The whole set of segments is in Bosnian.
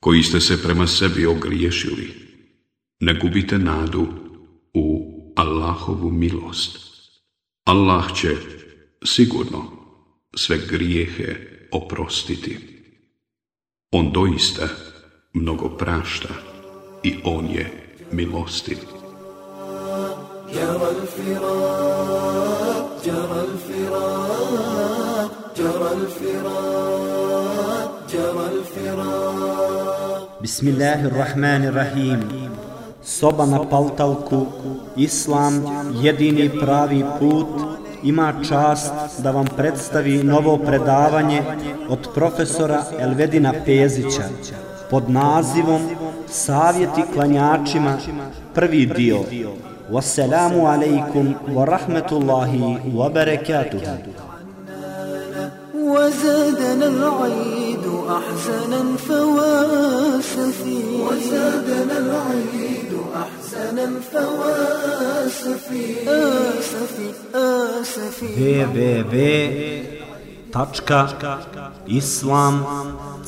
koji ste se prema sebi ogriješili, ne gubite nadu u Allahovu milost. Allah će sigurno sve grijehe oprostiti. On doista mnogo prašta i on je milostiv. جرى الفراق جرى الفراق جرى الفراق جرى الفراق Bismillahirrahmanirrahim. Soba na paltalku Islam, jedini pravi put. Ima čast da vam predstavi novo predavanje od profesora Elvedina Pezića pod nazivom Savjeti klanjačima prvi dio. Wassalamu alaikum wa rahmetullahi wa barakatuhu. وزادنا العيد أحزنا فواسفي وزادنا العيد أحزنا فواسفي آسفي آسفي www.islam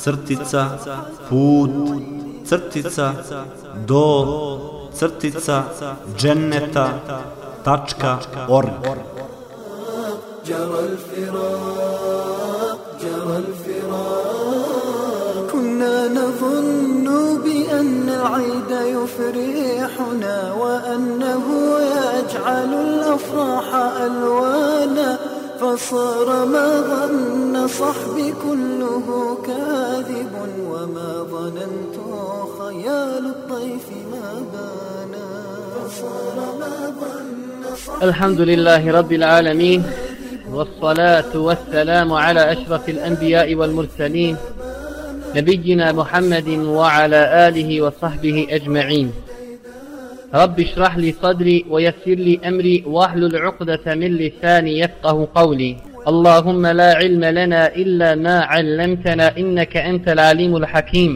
crtica put crtica do crtica dženneta tačka org. جرى الفراق العيد يفرحنا وأنه يجعل الأفراح ألوانا فصار ما ظن صحبي كله كاذب وما ظننت خيال الطيف ما بانا. فصار ما ظن صحبي الحمد لله رب العالمين والصلاة والسلام على أشرف الأنبياء والمرسلين نبينا محمد وعلى آله وصحبه أجمعين. رب اشرح لي صدري ويسر لي أمري واحلل عقدة من لساني يفقه قولي. اللهم لا علم لنا إلا ما علمتنا إنك أنت العليم الحكيم.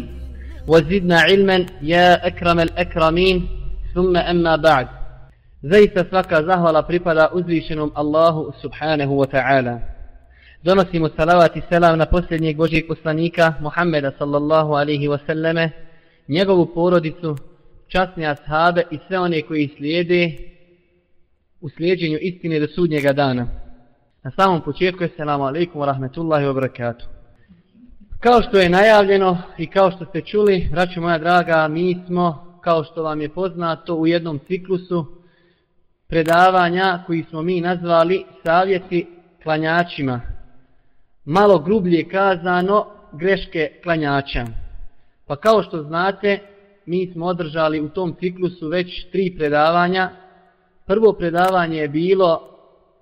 وزدنا علما يا أكرم الأكرمين. ثم أما بعد. Zaista svaka zahvala pripada uzvišenom Allahu subhanahu wa ta'ala. Donosimo salavat i selam na posljednjeg Božijeg poslanika Muhammeda sallallahu alaihi wasallame, njegovu porodicu, časne ashabe i sve one koji slijede u slijedženju istine do sudnjega dana. Na samom početku je selamu alaikum wa rahmetullahi wa barakatuh. Kao što je najavljeno i kao što ste čuli, braću moja draga, mi smo, kao što vam je poznato, u jednom ciklusu predavanja koji smo mi nazvali savjeti klanjačima. Malo grublje kazano greške klanjača. Pa kao što znate, mi smo održali u tom ciklusu već tri predavanja. Prvo predavanje je bilo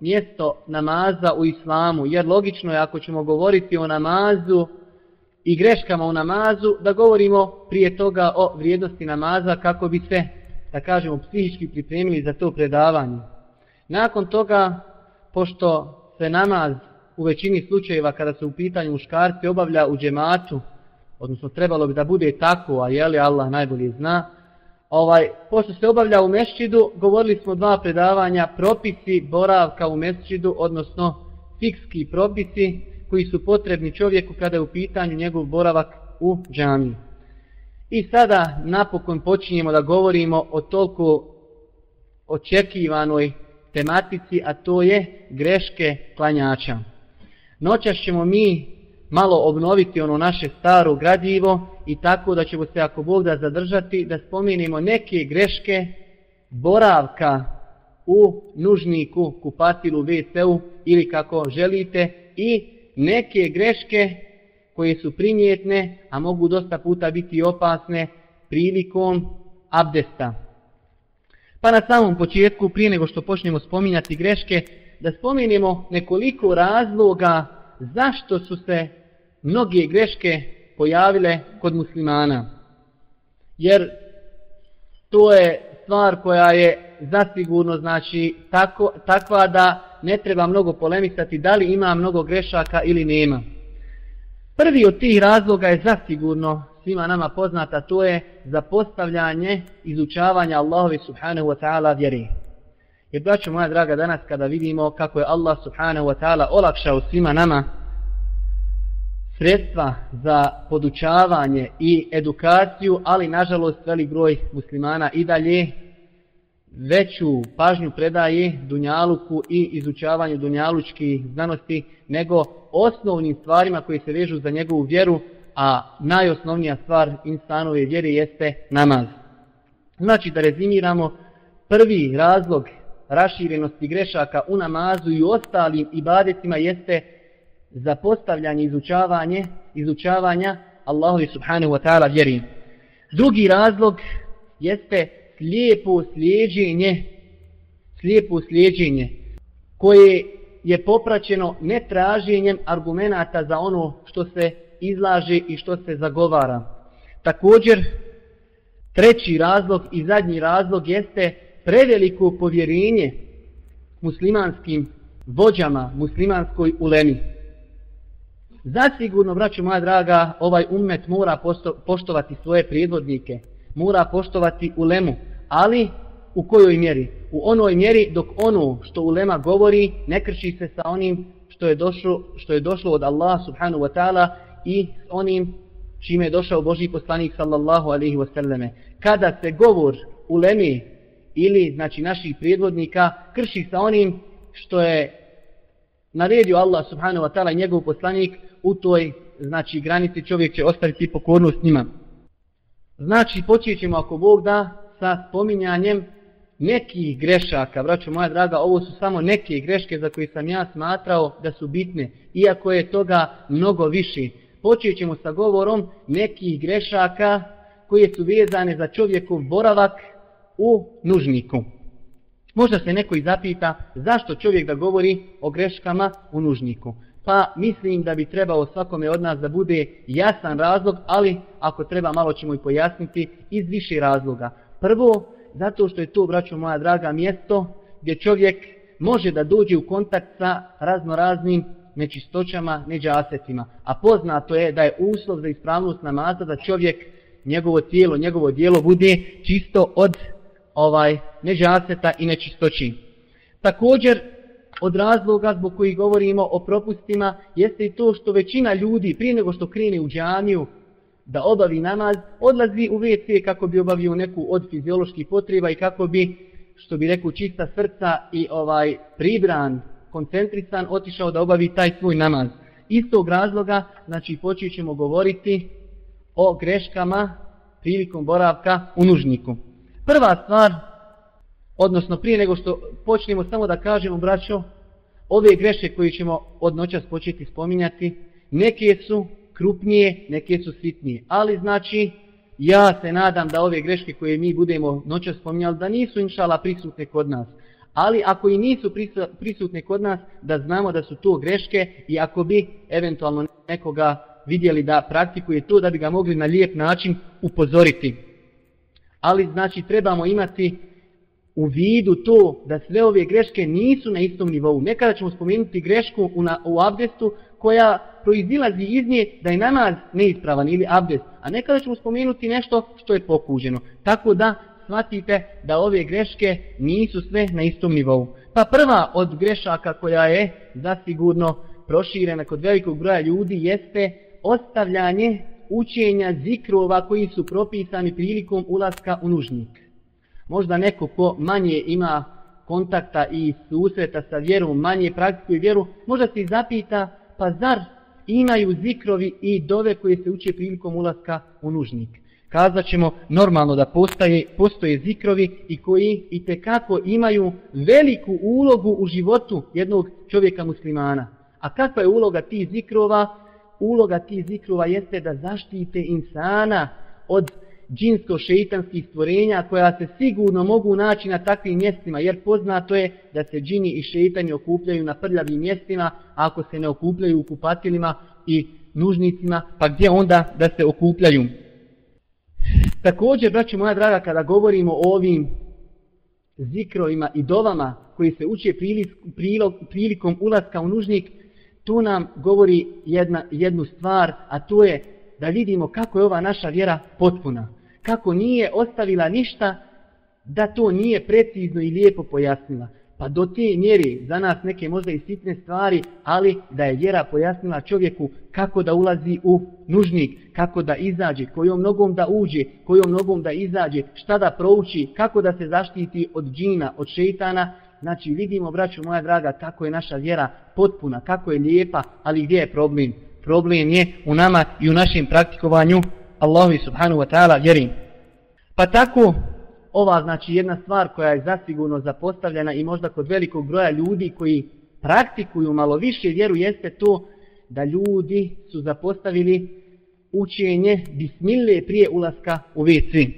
mjesto namaza u islamu, jer logično je ako ćemo govoriti o namazu i greškama u namazu, da govorimo prije toga o vrijednosti namaza kako bi se da kažemo, psihički pripremili za to predavanje. Nakon toga, pošto se namaz u većini slučajeva kada se u pitanju muškarci obavlja u džematu, odnosno trebalo bi da bude tako, a je li Allah najbolje zna, ovaj, pošto se obavlja u mešćidu, govorili smo dva predavanja, propisi boravka u mešćidu, odnosno fikski propisi koji su potrebni čovjeku kada je u pitanju njegov boravak u džamiji. I sada napokon počinjemo da govorimo o toliko očekivanoj tematici, a to je greške klanjača. Noćas ćemo mi malo obnoviti ono naše staro gradivo i tako da ćemo se ako Bog da zadržati da spomenimo neke greške boravka u nužniku, kupatilu, WC-u ili kako želite i neke greške koje su primjetne, a mogu dosta puta biti opasne prilikom abdesta. Pa na samom početku, prije nego što počnemo spominjati greške, da spominjemo nekoliko razloga zašto su se mnoge greške pojavile kod muslimana. jer to je stvar koja je zasigurno znači tako, takva da ne treba mnogo polemisati da li ima mnogo grešaka ili nema. Prvi od tih razloga je zasigurno svima nama poznata, to je zapostavljanje izučavanja Allahovi subhanahu wa ta'ala vjeri. Jer braćo moja draga danas kada vidimo kako je Allah subhanahu wa ta'ala olakšao svima nama sredstva za podučavanje i edukaciju, ali nažalost velik broj muslimana i dalje veću pažnju predaje Dunjaluku i izučavanju Dunjalučkih znanosti nego osnovnim stvarima koji se vežu za njegovu vjeru, a najosnovnija stvar insanove vjere jeste namaz. Znači da rezimiramo, prvi razlog raširenosti grešaka u namazu i ostalim ibadetima jeste zapostavljanje izučavanje, izučavanja Allahovi subhanahu wa ta'ala vjeri. Drugi razlog jeste slijepo slijeđenje, slijepo slijeđenje koje je popraćeno netraženjem argumenata za ono što se izlaže i što se zagovara. Također, treći razlog i zadnji razlog jeste preveliko povjerenje muslimanskim vođama, muslimanskoj ulemi. Zasigurno, braću moja draga, ovaj umet mora poštovati svoje prijedvodnike, mora poštovati ulemu, ali u kojoj mjeri? U onoj mjeri dok ono što ulema govori ne krši se sa onim što je došlo, što je došlo od Allaha subhanahu wa ta'ala i onim čime je došao Boži poslanik sallallahu alaihi wasallame. Kada se govor ulemi ili znači naših prijedvodnika krši sa onim što je naredio Allah subhanahu wa ta'ala i njegov poslanik u toj znači granici čovjek će ostaviti pokornost njima. Znači počećemo ako Bog da sa spominjanjem nekih grešaka, braćo moja draga, ovo su samo neke greške za koje sam ja smatrao da su bitne, iako je toga mnogo više. Počećemo sa govorom nekih grešaka koje su vezane za čovjekov boravak u nužniku. Možda se neko i zapita zašto čovjek da govori o greškama u nužniku. Pa mislim da bi trebao svakome od nas da bude jasan razlog, ali ako treba malo ćemo i pojasniti iz više razloga. Prvo, zato što je to, braćo moja draga, mjesto gdje čovjek može da dođe u kontakt sa raznoraznim nečistoćama, neđasetima. A poznato je da je uslov za ispravnost namaza da čovjek, njegovo tijelo, njegovo dijelo bude čisto od ovaj neđaseta i nečistoći. Također, od razloga zbog koji govorimo o propustima, jeste i to što većina ljudi, prije nego što krene u džaniju da obavi namaz, odlazi u WC kako bi obavio neku od fizioloških potreba i kako bi, što bi rekao, čista srca i ovaj pribran, koncentrisan, otišao da obavi taj svoj namaz. Iz tog razloga, znači, počet ćemo govoriti o greškama prilikom boravka u nužniku. Prva stvar, odnosno prije nego što počnemo samo da kažemo, braćo, ove greške koje ćemo od noćas početi spominjati, neke su krupnije, neke su sitnije. Ali znači, ja se nadam da ove greške koje mi budemo noćas spominjali, da nisu inšala prisutne kod nas. Ali ako i nisu prisutne kod nas, da znamo da su to greške i ako bi eventualno nekoga vidjeli da praktikuje to, da bi ga mogli na lijep način upozoriti. Ali znači trebamo imati u vidu to da sve ove greške nisu na istom nivou. Nekada ćemo spomenuti grešku u, na, u abdestu koja proizilazi iz nje da je namaz neispravan ili abdest, a nekada ćemo spomenuti nešto što je pokuđeno. Tako da shvatite da ove greške nisu sve na istom nivou. Pa prva od grešaka koja je zasigurno proširena kod velikog broja ljudi jeste ostavljanje učenja zikrova koji su propisani prilikom ulaska u nužnik. Možda neko ko manje ima kontakta i susreta sa vjerom, manje praktikuje vjeru, možda se zapita pa zar imaju zikrovi i dove koje se uče prilikom ulaska u nužnik. Kazat ćemo normalno da postaje, postoje zikrovi i koji i kako imaju veliku ulogu u životu jednog čovjeka muslimana. A kakva je uloga tih zikrova? Uloga tih zikrova jeste da zaštite insana od džinsko-šeitanskih stvorenja koja se sigurno mogu naći na takvim mjestima, jer poznato je da se džini i šeitani okupljaju na prljavim mjestima, a ako se ne okupljaju u kupatilima i nužnicima, pa gdje onda da se okupljaju? Također, braći moja draga, kada govorimo o ovim zikrovima i dovama koji se uče prilikom ulaska u nužnik, tu nam govori jedna, jednu stvar, a to je da vidimo kako je ova naša vjera potpuna. Kako nije ostavila ništa da to nije precizno i lijepo pojasnila. Pa do te mjeri za nas neke možda i sitne stvari, ali da je vjera pojasnila čovjeku kako da ulazi u nužnik, kako da izađe, kojom nogom da uđe, kojom nogom da izađe, šta da prouči, kako da se zaštiti od džina, od šeitana. Znači vidimo, braću moja draga, kako je naša vjera potpuna, kako je lijepa, ali gdje je problem? Problem je u nama i u našem praktikovanju Allahu subhanahu wa ta'ala vjerim. Pa tako ova znači jedna stvar koja je zasigurno zapostavljena i možda kod velikog broja ljudi koji praktikuju malo više vjeru jeste to da ljudi su zapostavili učenje bismile prije ulaska u WC.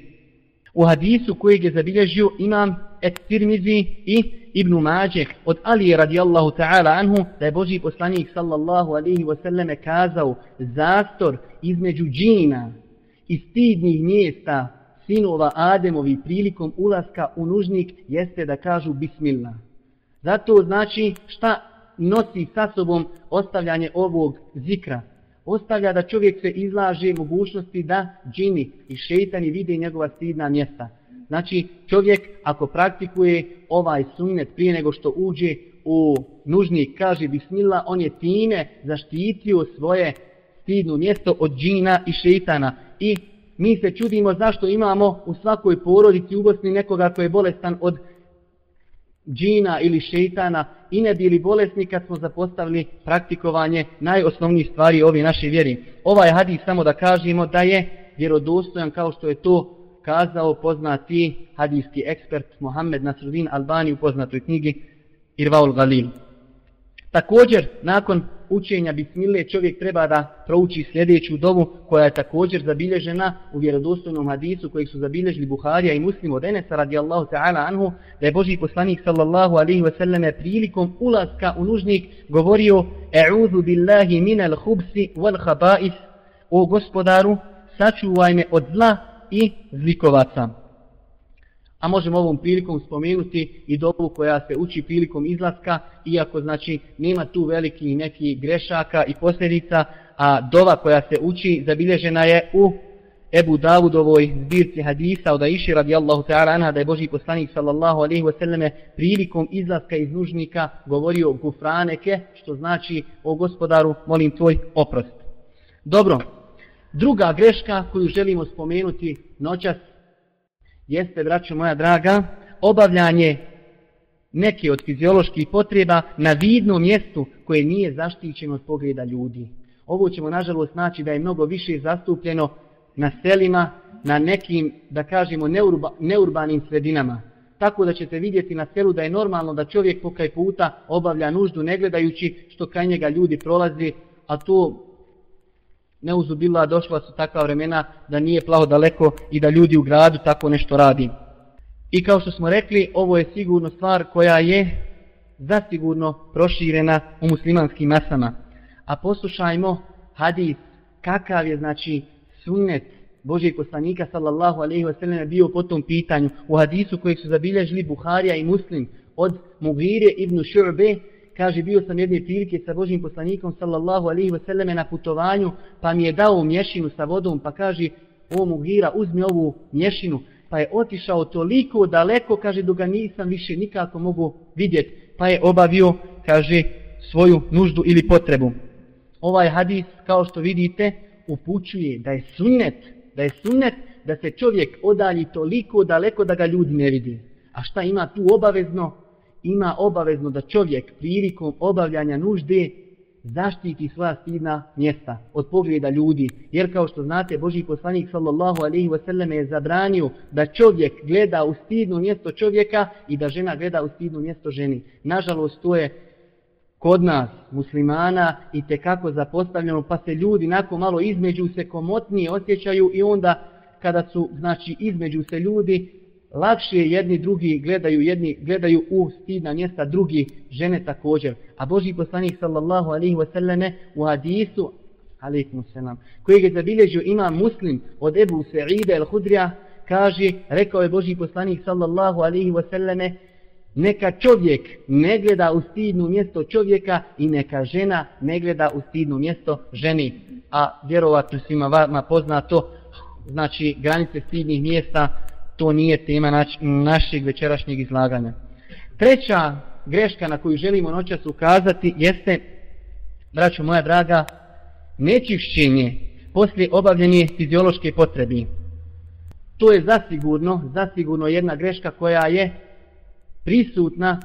U hadisu kojeg je zabilježio imam et Tirmizi i Ibn Mađeh od Ali radijallahu ta'ala anhu da je Boži poslanik sallallahu alihi wasallame kazao zastor između džina i stidnih mjesta sinova Ademovi prilikom ulaska u nužnik jeste da kažu bismillah. Zato znači šta nosi sa sobom ostavljanje ovog zikra. Ostavlja da čovjek se izlaže mogućnosti da džini i šeitani vide njegova stidna mjesta. Znači čovjek ako praktikuje ovaj sunnet prije nego što uđe u nužnik, kaže bismillah, on je time zaštitio svoje stidno mjesto od džina i šeitana i mi se čudimo zašto imamo u svakoj porodici u Bosni nekoga koji je bolestan od džina ili šeitana i ne bili bolesni kad smo zapostavili praktikovanje najosnovnijih stvari ove naše vjeri. Ovaj hadis samo da kažemo da je vjerodostojan kao što je to kazao poznati hadijski ekspert Mohamed Nasruddin Albani u poznatoj knjigi Irvaul Galil. Također, nakon učenja bismile čovjek treba da prouči sljedeću dovu koja je također zabilježena u vjerodostojnom hadisu kojeg su zabilježili Buharija i Muslim od Enesa radijallahu ta'ala anhu da je Boži poslanik sallallahu alaihi wa sallam prilikom ulaska u nužnik govorio E'udhu billahi minal hubsi wal habais o gospodaru sačuvaj me od zla i zlikovaca. A možemo ovom prilikom spomenuti i dobu koja se uči prilikom izlaska, iako znači nema tu veliki neki grešaka i posljedica, a dova koja se uči zabilježena je u Ebu Davudovoj zbirci hadisa od Aisha radijallahu ta'ala anha da je Boži poslanik sallallahu alaihi wa sallame prilikom izlaska iz nužnika govorio gufraneke, što znači o gospodaru molim tvoj oprost. Dobro, druga greška koju želimo spomenuti noćas jeste, braćo moja draga, obavljanje neke od fizioloških potreba na vidnom mjestu koje nije zaštićeno od pogleda ljudi. Ovo ćemo nažalost naći da je mnogo više zastupljeno na selima, na nekim, da kažemo, neurba, neurbanim sredinama. Tako da ćete vidjeti na selu da je normalno da čovjek pokaj puta obavlja nuždu ne gledajući što kraj njega ljudi prolazi, a to neuzubila došla su takva vremena da nije plaho daleko i da ljudi u gradu tako nešto radi. I kao što smo rekli, ovo je sigurno stvar koja je zasigurno proširena u muslimanskim masama. A poslušajmo hadis kakav je znači sunnet Božijeg poslanika sallallahu alaihi wasallam bio po tom pitanju u hadisu kojeg su zabilježili Buharija i Muslim od Mugire ibn Šurbe kaže bio sam jedne prilike sa Božim poslanikom sallallahu alaihi wa sallam na putovanju pa mi je dao mješinu sa vodom pa kaže o Mugira uzmi ovu mješinu. Pa je otišao toliko daleko kaže da ga nisam više nikako mogu vidjeti pa je obavio kaže svoju nuždu ili potrebu. Ovaj hadis kao što vidite upućuje da je sunnet da je sunnet da se čovjek odalji toliko daleko da ga ljudi ne vidi a šta ima tu obavezno? Ima obavezno da čovjek prilikom obavljanja nužde zaštiti svoja stidna mjesta od pogleda ljudi. Jer kao što znate, Boži poslanik sallallahu alaihi wasallam je zabranio da čovjek gleda u stidno mjesto čovjeka i da žena gleda u stidno mjesto ženi. Nažalost, to je kod nas, muslimana, i te kako zapostavljeno, pa se ljudi nakon malo između se komotnije osjećaju i onda kada su, znači, između se ljudi, lakše jedni drugi gledaju jedni gledaju u stidna mjesta drugi žene također a Boži poslanik sallallahu alaihi wasallame u hadisu alaikum selam, kojeg je zabilježio ima muslim od Ebu Sa'ida el-Hudrija, kaže, rekao je Boži poslanik sallallahu alaihi wasallame, neka čovjek ne gleda u stidno mjesto čovjeka i neka žena ne gleda u stidno mjesto ženi. A vjerovatno svima vama poznato, znači granice stidnih mjesta, to nije tema nač, našeg večerašnjeg izlaganja. Treća greška na koju želimo noćas ukazati jeste, braćo moja draga, nečišćenje poslije obavljenje fiziološke potrebi. To je zasigurno, zasigurno jedna greška koja je prisutna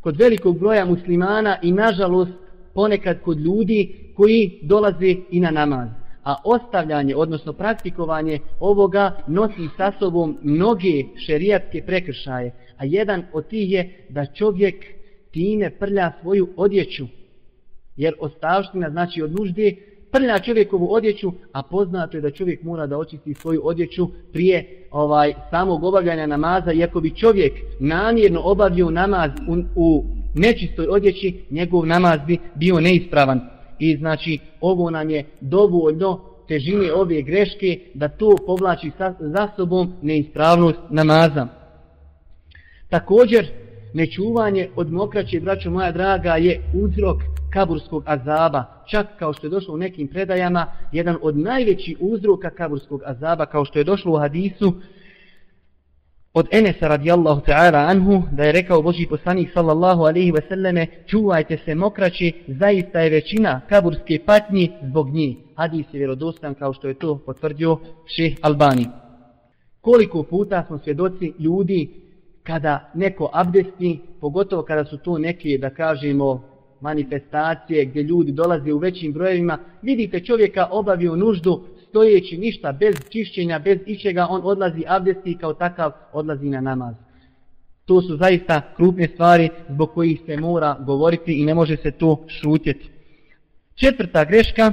kod velikog broja muslimana i nažalost ponekad kod ljudi koji dolaze i na namaz. A ostavljanje, odnosno praktikovanje ovoga nosi sa sobom mnoge šerijatske prekršaje. A jedan od tih je da čovjek time prlja svoju odjeću. Jer ostavština znači od nužde prlja čovjekovu odjeću, a poznato je da čovjek mora da očisti svoju odjeću prije ovaj samog obavljanja namaza, iako bi čovjek namjerno obavio namaz u, u nečistoj odjeći, njegov namaz bi bio neispravan. I znači, ovo nam je dovoljno težine ove greške da to povlači sa, za sobom neispravnost namaza. Također, nečuvanje od mokraće, braćo moja draga, je uzrok kaburskog azaba. Čak kao što je došlo u nekim predajama, jedan od najvećih uzroka kaburskog azaba, kao što je došlo u hadisu od Enesa radijallahu ta'ala anhu, da je rekao Boži poslanik sallallahu alaihi wasallame, čuvajte se mokraći, zaista je većina kaburske patnji zbog njih. Hadis je vjerodostan kao što je to potvrdio šeh Albani. Koliko puta smo svjedoci ljudi kada neko abdesti, pogotovo kada su to neke, da kažemo, manifestacije gdje ljudi dolaze u većim brojevima, vidite čovjeka obavio nuždu stojeći ništa, bez čišćenja, bez ičega, on odlazi abdesti i kao takav odlazi na namaz. To su zaista krupne stvari zbog kojih se mora govoriti i ne može se to šutjeti. Četvrta greška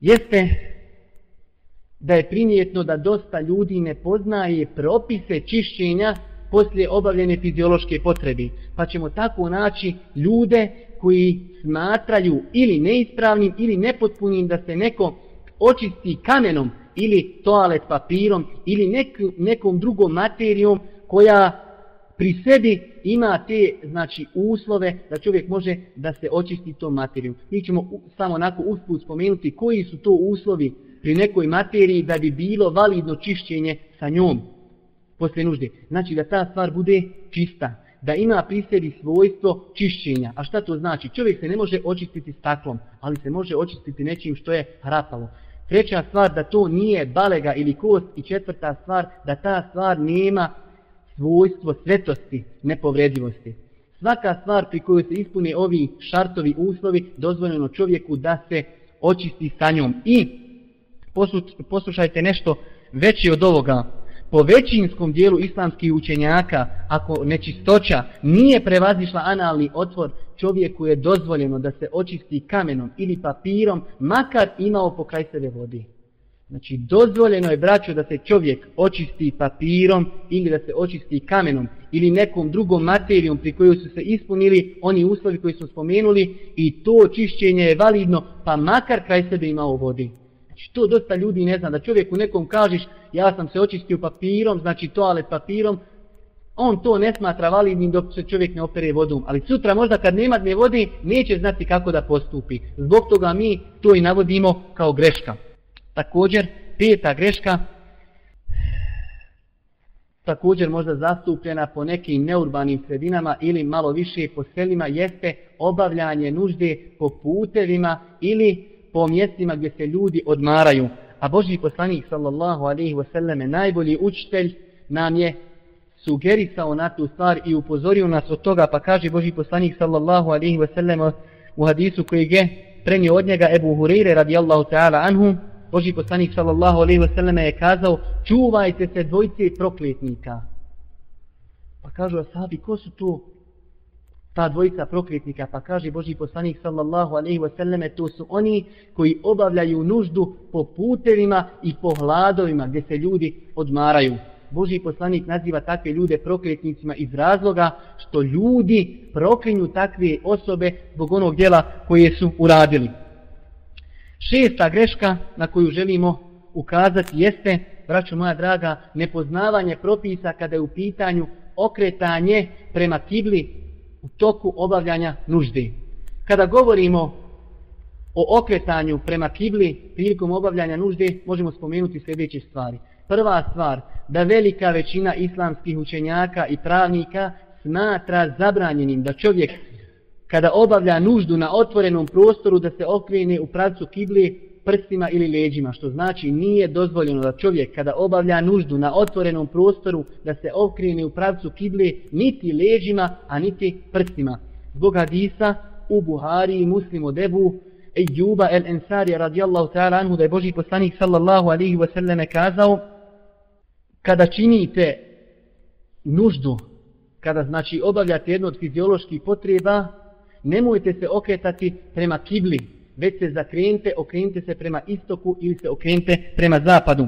jeste da je primijetno da dosta ljudi ne poznaje propise čišćenja poslije obavljene fiziološke potrebe. Pa ćemo tako naći ljude koji smatraju ili neispravnim ili nepotpunim da se neko očisti kamenom ili toalet papirom ili neku, nekom drugom materijom koja pri sebi ima te znači uslove da čovjek može da se očisti tom materijom. Mi ćemo samo onako usput spomenuti koji su to uslovi pri nekoj materiji da bi bilo validno čišćenje sa njom posle nužde. Znači da ta stvar bude čista da ima pri sebi svojstvo čišćenja. A šta to znači? Čovjek se ne može očistiti staklom, ali se može očistiti nečim što je hrapalo. Treća stvar da to nije balega ili kost i četvrta stvar da ta stvar nema svojstvo svetosti, nepovredivosti. Svaka stvar pri kojoj se ispune ovi šartovi uslovi dozvoljeno čovjeku da se očisti sa njom. I poslušajte nešto veće od ovoga po većinskom dijelu islamskih učenjaka, ako nečistoća nije prevazišla analni otvor, čovjeku je dozvoljeno da se očisti kamenom ili papirom, makar imao pokraj sebe vodi. Znači, dozvoljeno je, braćo, da se čovjek očisti papirom ili da se očisti kamenom ili nekom drugom materijom pri kojoj su se ispunili oni uslovi koji su spomenuli i to očišćenje je validno, pa makar kraj sebe imao vodi. Znači, to dosta ljudi ne zna, da čovjeku nekom kažeš, ja sam se očistio papirom, znači toalet papirom, on to ne smatra validnim dok se čovjek ne opere vodom. Ali sutra možda kad nema dne vode, neće znati kako da postupi. Zbog toga mi to i navodimo kao greška. Također, peta greška, također možda zastupljena po nekim neurbanim sredinama ili malo više po selima, jeste obavljanje nužde po putevima ili po mjestima gdje se ljudi odmaraju. A Boži poslanik sallallahu alaihi wasallam najbolji učitelj nam je sugerisao na tu stvar i upozorio nas od toga pa kaže Boži poslanik sallallahu alaihi wasallam u hadisu koji je prenio od njega Ebu Hureyre radijallahu ta'ala anhu Boži poslanik sallallahu alaihi wasallam je kazao čuvajte se dvojce prokletnika. Pa kažu asabi ko su to ta dvojica prokretnika, pa kaže Boži poslanik sallallahu alaihi wasallam, to su oni koji obavljaju nuždu po putevima i po hladovima gdje se ljudi odmaraju. Boži poslanik naziva takve ljude prokretnicima iz razloga što ljudi proklinju takve osobe zbog onog djela koje su uradili. Šesta greška na koju želimo ukazati jeste, braćo moja draga, nepoznavanje propisa kada je u pitanju okretanje prema kibli u toku obavljanja nužde. Kada govorimo o okretanju prema kibli prilikom obavljanja nužde, možemo spomenuti sljedeće stvari. Prva stvar, da velika većina islamskih učenjaka i pravnika smatra zabranjenim da čovjek kada obavlja nuždu na otvorenom prostoru da se okrene u pravcu kibli prstima ili leđima, što znači nije dozvoljeno da čovjek kada obavlja nuždu na otvorenom prostoru da se okrene u pravcu kible niti leđima, a niti prstima. Zbog hadisa u Buhari i muslimu debu Ejuba el Ensari radijallahu ta'ala anhu da je Boži poslanik sallallahu alihi wasallam kazao kada činite nuždu, kada znači obavljate jednu od fizioloških potreba, nemojte se okretati prema kibli, već se zakrenite, okrenite se prema istoku ili se okrenite prema zapadu.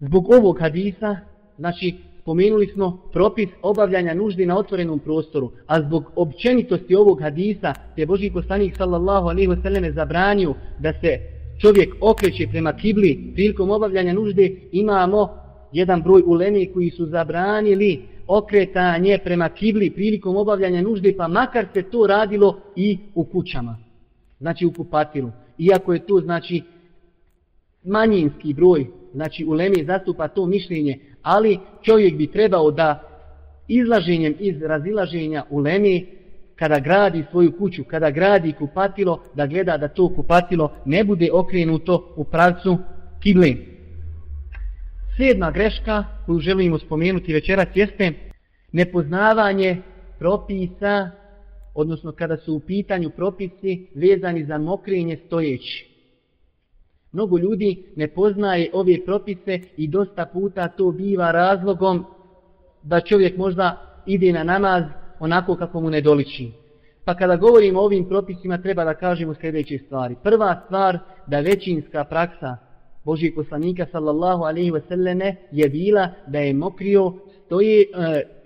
Zbog ovog hadisa, znači spomenuli smo propis obavljanja nuždi na otvorenom prostoru, a zbog općenitosti ovog hadisa, je Boži poslanik sallallahu alaihi wasallam zabranio da se čovjek okreće prema kibli prilikom obavljanja nužde, imamo jedan broj ulemi koji su zabranili okretanje prema kibli prilikom obavljanja nužde, pa makar se to radilo i u kućama, znači u kupatilu. Iako je to, znači, manjinski broj, znači u Lemi zastupa to mišljenje, ali čovjek bi trebao da izlaženjem iz razilaženja u Lemi, kada gradi svoju kuću, kada gradi kupatilo, da gleda da to kupatilo ne bude okrenuto u pravcu kible. Sedma greška koju želimo spomenuti večeras jeste nepoznavanje propisa, odnosno kada su u pitanju propisi vezani za mokrenje stojeći. Mnogo ljudi ne poznaje ove propise i dosta puta to biva razlogom da čovjek možda ide na namaz onako kako mu ne doliči. Pa kada govorimo o ovim propisima treba da kažemo sljedeće stvari. Prva stvar da većinska praksa Božijeg poslanika sallallahu alaihi ve je bila da je mokrio stoje e,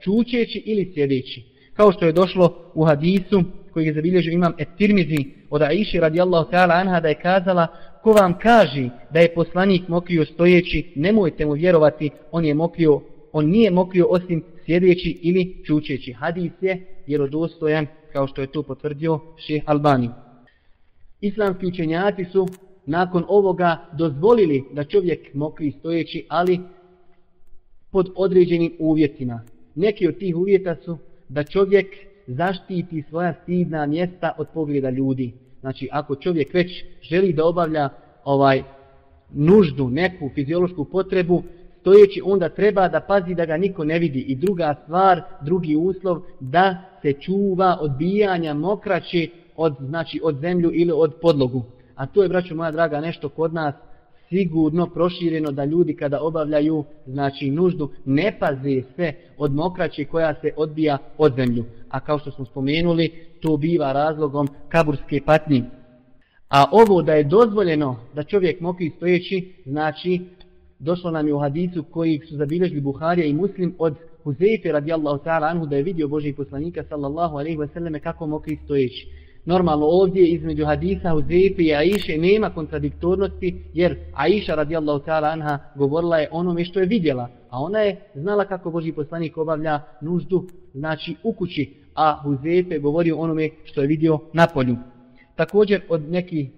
čučeći ili sjedeći. Kao što je došlo u hadisu koji je zabilježio imam et-Tirmizi od Aiši radijallahu ta'ala anha da je kazala ko vam kaže da je poslanik mokrio stojeći, nemojte mu vjerovati, on je mokrio, on nije mokrio osim sjedeći ili čučeći. Hadis je vjerodostojan kao što je to potvrdio šeh Albani. Islamski učenjaci su nakon ovoga dozvolili da čovjek mokri stojeći, ali pod određenim uvjetima. Neki od tih uvjeta su da čovjek zaštiti svoja stidna mjesta od pogleda ljudi. Znači, ako čovjek već želi da obavlja ovaj nuždu, neku fiziološku potrebu, stojeći onda treba da pazi da ga niko ne vidi. I druga stvar, drugi uslov, da se čuva odbijanja mokraće od, znači, od zemlju ili od podlogu. A to je, braćo moja draga, nešto kod nas sigurno prošireno da ljudi kada obavljaju znači nuždu ne paze se od mokraće koja se odbija od zemlju. A kao što smo spomenuli, to biva razlogom kaburske patnje. A ovo da je dozvoljeno da čovjek mokri stojeći, znači došlo nam je u hadisu koji su zabilježili Buharija i Muslim od Huzeyfe radijallahu ta'ala anhu da je vidio Božih poslanika sallallahu alaihi wasallam kako mokri stojeći. Normalno ovdje između hadisa Huzefe i Aiše nema kontradiktornosti jer Aiša radijallahu ta'ala anha govorila je onome što je vidjela. A ona je znala kako Boži poslanik obavlja nuždu, znači u kući, a Huzefe govori onome što je vidio na polju. Također od nekih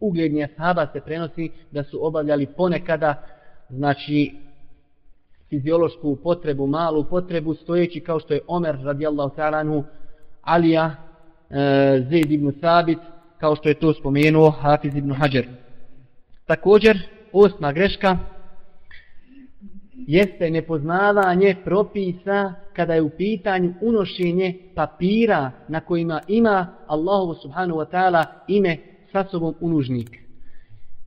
uglednija sahaba se prenosi da su obavljali ponekada, znači fiziološku potrebu, malu potrebu, stojeći kao što je Omer radijallahu ta'ala anhu, Alija e, Zaid ibn Sabit, kao što je to spomenuo Hafiz ibn Hajar. Također, osma greška jeste nepoznavanje propisa kada je u pitanju unošenje papira na kojima ima Allahu subhanahu wa ta'ala ime sa sobom unužnik.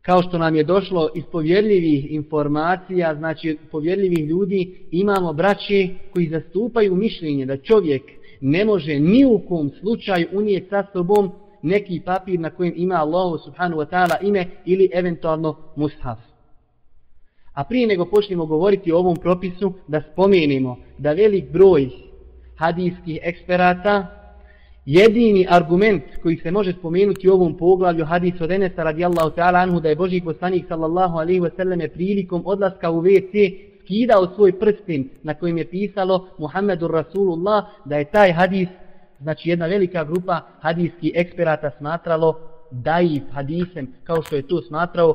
Kao što nam je došlo iz povjerljivih informacija, znači povjerljivih ljudi, imamo braće koji zastupaju mišljenje da čovjek ne može ni u kom slučaju unijeti sa sobom neki papir na kojem ima Allah subhanahu wa ta'ala ime ili eventualno mushaf. A prije nego počnemo govoriti o ovom propisu, da spomenimo da velik broj hadijskih eksperata jedini argument koji se može spomenuti u ovom poglavlju hadis od Enesa radijallahu ta'ala anhu da je Boži poslanik sallallahu alaihi wa sallam prilikom odlaska u WC skidao svoj prstin na kojim je pisalo Muhammedu Rasulullah da je taj hadis znači jedna velika grupa hadijskih eksperata smatralo daif hadisem kao što je to smatrao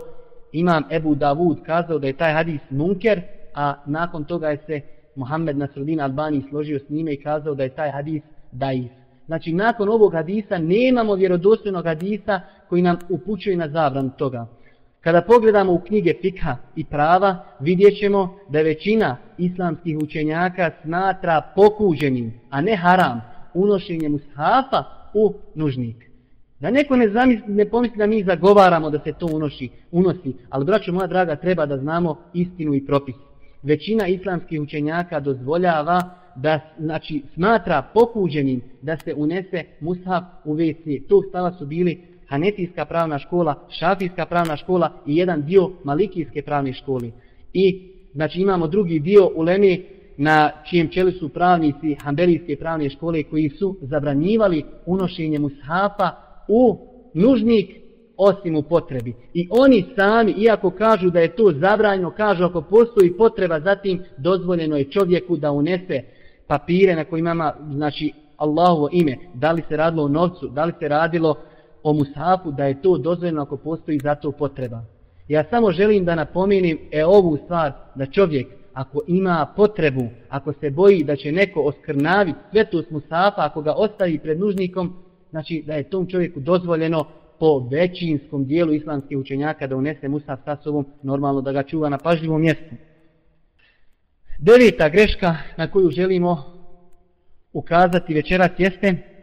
imam Ebu Davud kazao da je taj hadis munker a nakon toga je se Muhammed Nasruddin Albani složio s njime i kazao da je taj hadis daif. Znači, nakon ovog hadisa nemamo vjerodostojnog hadisa koji nam upućuje na zabran toga. Kada pogledamo u knjige fikha i prava, vidjet ćemo da većina islamskih učenjaka smatra pokuđenim, a ne haram, unošenje mushafa u nužnik. Da neko ne, zamisli, ne pomisli da mi zagovaramo da se to unoši, unosi, ali braćo moja draga, treba da znamo istinu i propis. Većina islamskih učenjaka dozvoljava da znači, smatra pokuđenim da se unese mushaf u WC. Tu stava su bili Hanetijska pravna škola, Šafijska pravna škola i jedan dio Malikijske pravne škole. I znači imamo drugi dio u na čijem čeli su pravnici Hanbelijske pravne škole koji su zabranjivali unošenje mushafa u nužnik osim u potrebi. I oni sami, iako kažu da je to zabranjeno, kažu ako postoji potreba, zatim dozvoljeno je čovjeku da unese papire na kojima ima, znači, Allahovo ime, da li se radilo o novcu, da li se radilo o musafu, da je to dozvoljeno ako postoji za to potreba. Ja samo želim da napomenim e ovu stvar, da čovjek, ako ima potrebu, ako se boji da će neko oskrnaviti svetu musafa, ako ga ostavi pred nužnikom, znači da je tom čovjeku dozvoljeno po većinskom dijelu islamskih učenjaka da unese musaf sa sobom, normalno da ga čuva na pažljivom mjestu. Deveta greška na koju želimo ukazati večeras jeste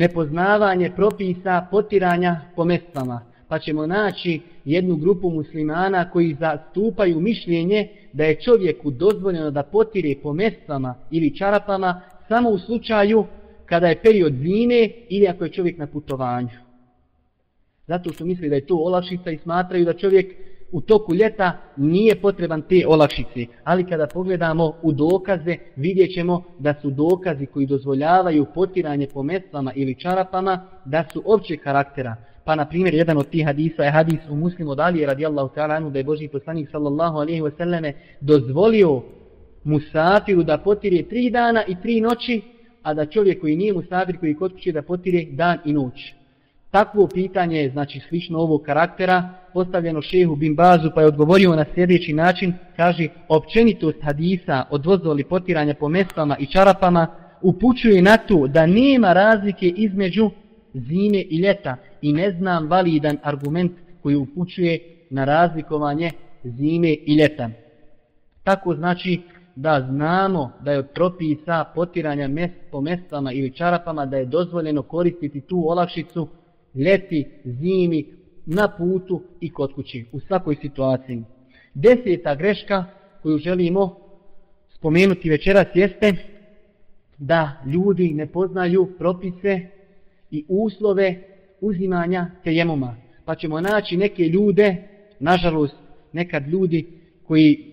nepoznavanje propisa potiranja po mestvama. Pa ćemo naći jednu grupu muslimana koji zastupaju mišljenje da je čovjeku dozvoljeno da potire po mestvama ili čarapama samo u slučaju kada je period zime ili ako je čovjek na putovanju. Zato su misli da je to olakšica i smatraju da čovjek u toku ljeta nije potreban te olakšice. Ali kada pogledamo u dokaze, vidjet ćemo da su dokazi koji dozvoljavaju potiranje po mestvama ili čarapama, da su opće karaktera. Pa, na primjer, jedan od tih hadisa je hadis u muslimu dalje, radijallahu ta'ala anu, da je Boži poslanik sallallahu alihi wasallame dozvolio musafiru da potire tri dana i tri noći, a da čovjek koji nije musafir, koji kod kuće da potire dan i noć. Takvo pitanje je, znači, slično ovog karaktera, postavljeno šehu bin Bazu, pa je odgovorio na sljedeći način, kaže, općenitost hadisa od dozvoli potiranja po mestama i čarapama upućuje na to da nema razlike između zime i ljeta i ne znam validan argument koji upućuje na razlikovanje zime i ljeta. Tako znači da znamo da je od propisa potiranja mest po mestama ili čarapama da je dozvoljeno koristiti tu olakšicu ljeti, zimi, na putu i kod kući, u svakoj situaciji. Deseta greška koju želimo spomenuti večeras jeste da ljudi ne poznaju propise i uslove uzimanja tejemuma. Pa ćemo naći neke ljude, nažalost nekad ljudi koji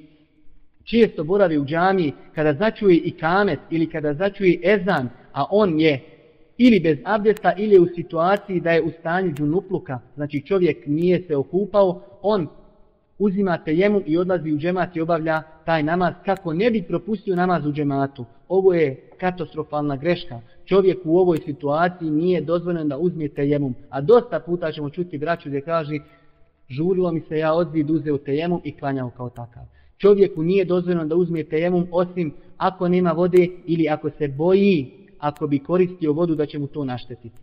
često boravi u džami kada začuje i kamet ili kada začuje ezan, a on je ili bez abdesta ili u situaciji da je u stanju džunupluka, znači čovjek nije se okupao, on uzima tejemum i odlazi u džemat i obavlja taj namaz kako ne bi propustio namaz u džematu. Ovo je katastrofalna greška. Čovjek u ovoj situaciji nije dozvoljeno da uzme tejemum. A dosta puta ćemo čuti braću gdje kaže žurilo mi se ja odvid uzeo tejemum i klanjao kao takav. Čovjeku nije dozvoljeno da uzme tejemum osim ako nema vode ili ako se boji ako bi koristio vodu da će mu to naštetiti.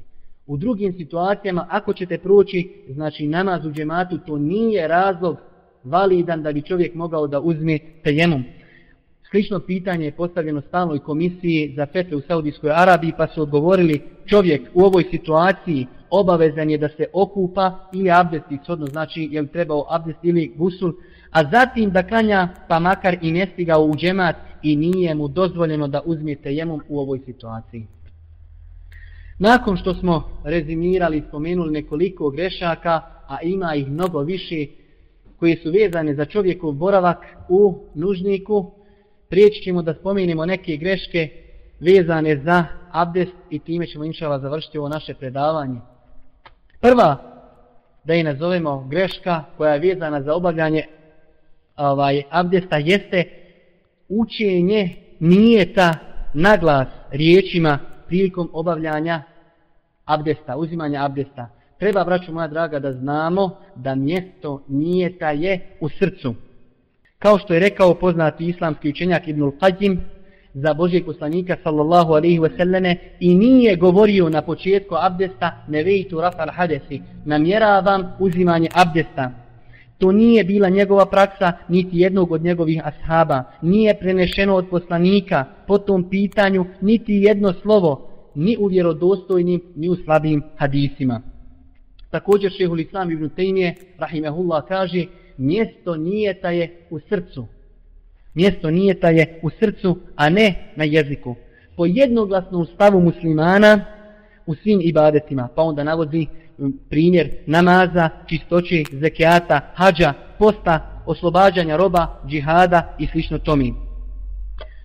U drugim situacijama, ako ćete proći, znači namaz u džematu, to nije razlog validan da bi čovjek mogao da uzme tejemom. Slično pitanje je postavljeno stalnoj komisiji za fetve u Saudijskoj Arabiji, pa su odgovorili čovjek u ovoj situaciji obavezan je da se okupa ili abdesti, shodno znači je li trebao abdest ili gusul, a zatim da klanja pa makar i ne stigao u džemat i nije mu dozvoljeno da uzmijete jemom u ovoj situaciji. Nakon što smo rezimirali i spomenuli nekoliko grešaka, a ima ih mnogo više koji su vezane za čovjekov boravak u nužniku, prijeći ćemo da spomenimo neke greške vezane za abdest i time ćemo inšala završiti ovo naše predavanje. Prva, da je nazovemo greška koja je vezana za obavljanje ovaj, abdesta, jeste učenje nije ta naglas riječima prilikom obavljanja abdesta, uzimanja abdesta. Treba, braću moja draga, da znamo da mjesto nijeta je u srcu. Kao što je rekao poznati islamski učenjak Ibnul Qajim za Božijeg poslanika sallallahu alaihi wasallame i nije govorio na početku abdesta nevejtu rafal hadesi, namjeravam uzimanje abdesta. To nije bila njegova praksa, niti jednog od njegovih ashaba. Nije prenešeno od poslanika po tom pitanju, niti jedno slovo, ni u vjerodostojnim, ni u slabim hadisima. Također šehul Islam ibn Tejmije, rahimehullah, kaže, mjesto nijeta je u srcu. Mjesto nijeta je u srcu, a ne na jeziku. Po jednoglasnom stavu muslimana u svim ibadetima, pa onda navodi primjer namaza, čistoće, zekijata, hađa, posta, oslobađanja roba, džihada i slično tomi.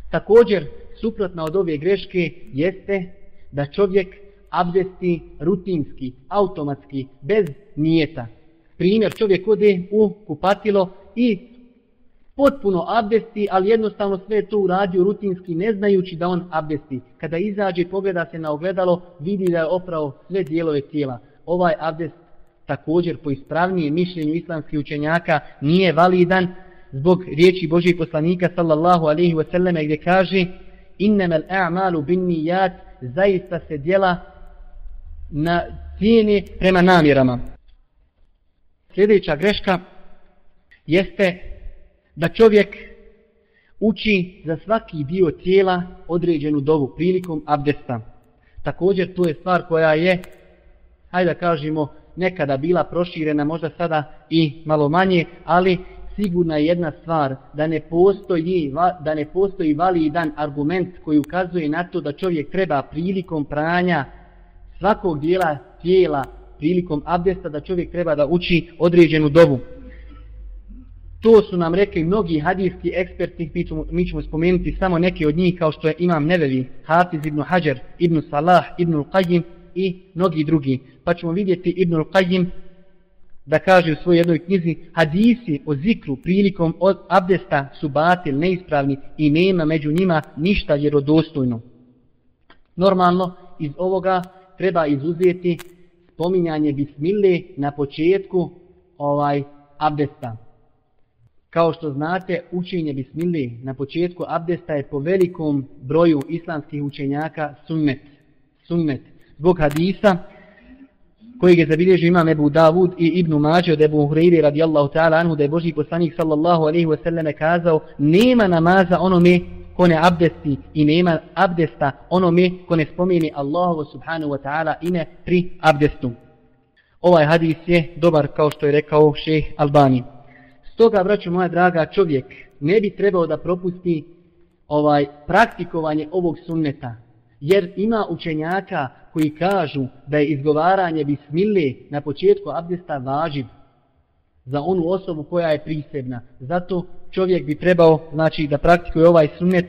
Također, suprotna od ove greške jeste da čovjek abdesti rutinski, automatski, bez nijeta. Primjer, čovjek ode u kupatilo i potpuno abdesti, ali jednostavno sve to uradio rutinski, ne znajući da on abdesti. Kada izađe i pogleda se na ogledalo, vidi da je oprao sve dijelove tijela. Ovaj abdest također po ispravnijem mišljenju islamskih učenjaka nije validan zbog riječi Božih poslanika sallallahu alaihi wa sallam gdje kaže innamal a'malu bin nijat zaista se djela na cijeni prema namjerama. Sljedeća greška jeste da čovjek uči za svaki dio tijela određenu dovu prilikom abdesta. Također to je stvar koja je, hajde da kažemo, nekada bila proširena, možda sada i malo manje, ali sigurna je jedna stvar, da ne postoji, da ne postoji validan argument koji ukazuje na to da čovjek treba prilikom pranja svakog dijela tijela prilikom abdesta da čovjek treba da uči određenu dovu. To su nam rekli mnogi hadijski eksperti, mi ćemo, mi ćemo spomenuti samo neke od njih kao što je Imam Nevevi, Hafiz ibn Hajar, ibn Salah, ibn Qajim i mnogi drugi. Pa ćemo vidjeti ibn Qajim da kaže u svojoj jednoj knjizi hadisi o zikru prilikom od abdesta su batil, neispravni i nema među njima ništa vjerodostojno. Normalno, iz ovoga treba izuzeti spominjanje bismile na početku ovaj abdesta. Kao što znate, učenje bismile na početku abdesta je po velikom broju islamskih učenjaka sunnet. Sunnet. Zbog hadisa koji je zabilježio imam Ebu Davud i Ibnu Mađe od Ebu Hureyri radijallahu ta'ala anhu da je Boži poslanik sallallahu alaihi wa sallam kazao nema namaza onome ko ne abdesti i nema abdesta onome ko ne spomeni Allahu subhanahu wa ta'ala ine pri abdestu. Ovaj hadis je dobar kao što je rekao šeh Albani. Stoga, braću moja draga, čovjek ne bi trebao da propusti ovaj praktikovanje ovog sunneta. Jer ima učenjaka koji kažu da je izgovaranje bismile na početku abdesta važiv za onu osobu koja je prisebna. Zato čovjek bi trebao znači da praktikuje ovaj sunnet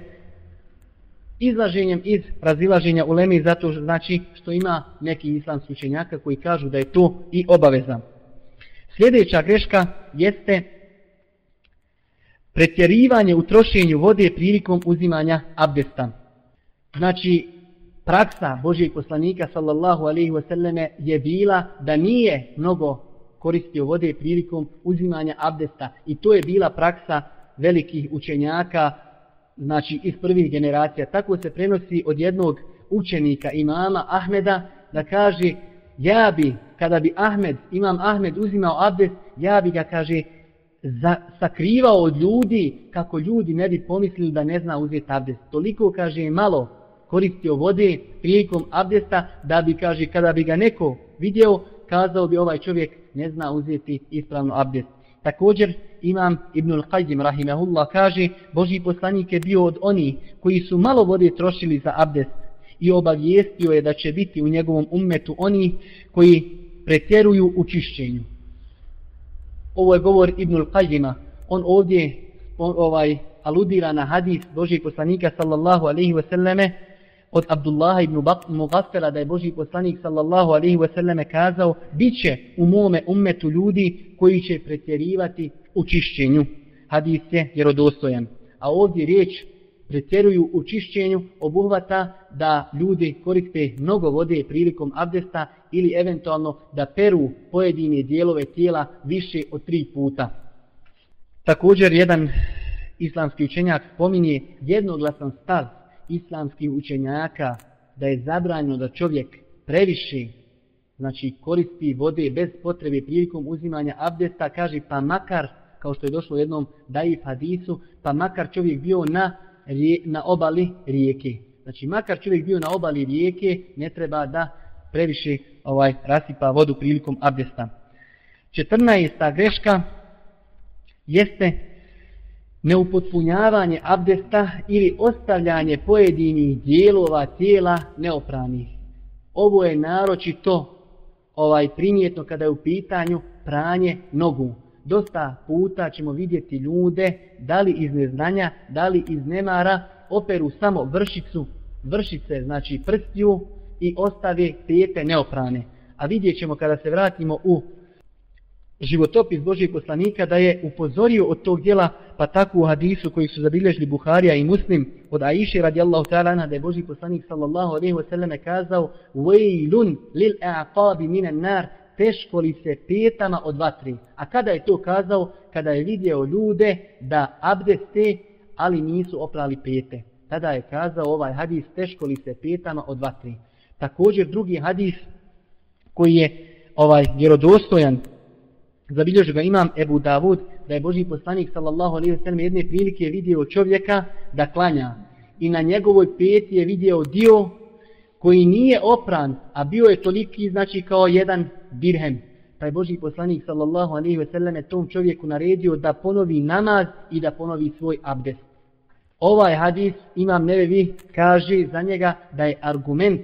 izlaženjem iz razilaženja u lemi zato znači što ima neki islamski učenjaka koji kažu da je to i obaveza. Sljedeća greška jeste pretjerivanje u trošenju vode prilikom uzimanja abdesta. Znači, praksa Božijeg poslanika sallallahu alaihi wasallame je bila da nije mnogo koristio vode prilikom uzimanja abdesta. I to je bila praksa velikih učenjaka, znači iz prvih generacija. Tako se prenosi od jednog učenika imama Ahmeda da kaže ja bi, kada bi Ahmed, imam Ahmed uzimao abdest, ja bi ga, kaže, za, sakrivao od ljudi kako ljudi ne bi pomislili da ne zna uzeti abdest. Toliko, kaže, malo koristio vode prilikom abdesta da bi, kaže, kada bi ga neko vidio, kazao bi ovaj čovjek ne zna uzeti ispravno abdest. Također imam Ibnul Qajim rahimahullah kaže Boži poslanik je bio od oni koji su malo vode trošili za abdest i obavijestio je da će biti u njegovom ummetu oni koji pretjeruju u čišćenju. Ovo je govor Ibnul Qajima. On ovdje ovaj aludira na hadis Božijeg poslanika sallallahu alaihi wasallame od Abdullaha ibn Mugaffela da je Boži poslanik sallallahu alaihi wa sallam kazao bit će u mome ummetu ljudi koji će pretjerivati u čišćenju. Hadis je vjerodostojan. A ovdje riječ pretjeruju u čišćenju obuhvata da ljudi koriste mnogo vode prilikom abdesta ili eventualno da peru pojedine dijelove tijela više od tri puta. Također jedan islamski učenjak spominje jednoglasan stav islamskih učenjaka da je zabranjeno da čovjek previše znači koristi vode bez potrebe prilikom uzimanja abdesta, kaže pa makar, kao što je došlo u jednom daji hadisu, pa makar čovjek bio na, na obali rijeke. Znači makar čovjek bio na obali rijeke, ne treba da previše ovaj rasipa vodu prilikom abdesta. 14. greška jeste neupotpunjavanje abdesta ili ostavljanje pojedinih dijelova tijela neopranih. Ovo je naročito ovaj primjetno kada je u pitanju pranje nogu. Dosta puta ćemo vidjeti ljude, da li iz neznanja, da li iz nemara, operu samo vršicu, vršice, znači prstiju i ostave pete neoprane. A vidjet ćemo kada se vratimo u životopis Božijeg poslanika da je upozorio od tog djela pa tako u hadisu koji su zabilježili Buharija i Muslim od Aisha radijallahu ta'ala da je Božji poslanik sallallahu alaihi wa sallam kazao وَيْلٌ لِلْأَعْقَابِ مِنَ النَّارِ teško li se petama od vatri. A kada je to kazao? Kada je vidio ljude da abdeste, ali nisu oprali pete. Tada je kazao ovaj hadis teško li se petama od vatri. Također drugi hadis koji je ovaj vjerodostojan Zabilježio ga imam Ebu Davud da je Boži poslanik sallallahu alaihi wa sallam jedne prilike vidio čovjeka da klanja i na njegovoj peti je vidio dio koji nije opran, a bio je toliki znači kao jedan dirhem. Pa je Boži poslanik sallallahu alaihi wa sallam je tom čovjeku naredio da ponovi namaz i da ponovi svoj abdest. Ovaj hadis imam nevevi kaže za njega da je argument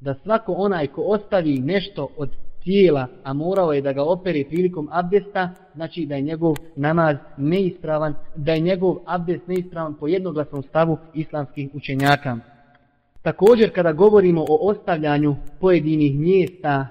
da svako onaj ko ostavi nešto od tijela, a morao je da ga opere prilikom abdesta, znači da je njegov namaz neispravan, da je njegov abdest neispravan po jednoglasnom stavu islamskih učenjaka. Također kada govorimo o ostavljanju pojedinih mjesta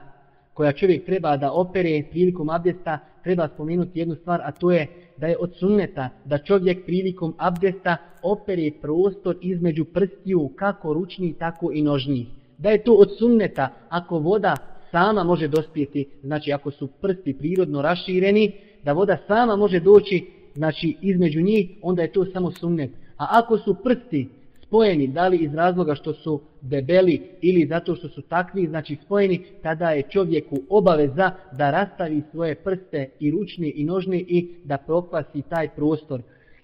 koja čovjek treba da opere prilikom abdesta, treba spomenuti jednu stvar, a to je da je od sunneta da čovjek prilikom abdesta opere prostor između prstiju kako ručni, tako i nožni. Da je to od sunneta ako voda sama može dospjeti, znači ako su prsti prirodno rašireni, da voda sama može doći znači između njih, onda je to samo sunnet. A ako su prsti spojeni, da li iz razloga što su debeli ili zato što su takvi, znači spojeni, tada je čovjeku obaveza da rastavi svoje prste i ručne i nožne i da prokvasi taj prostor.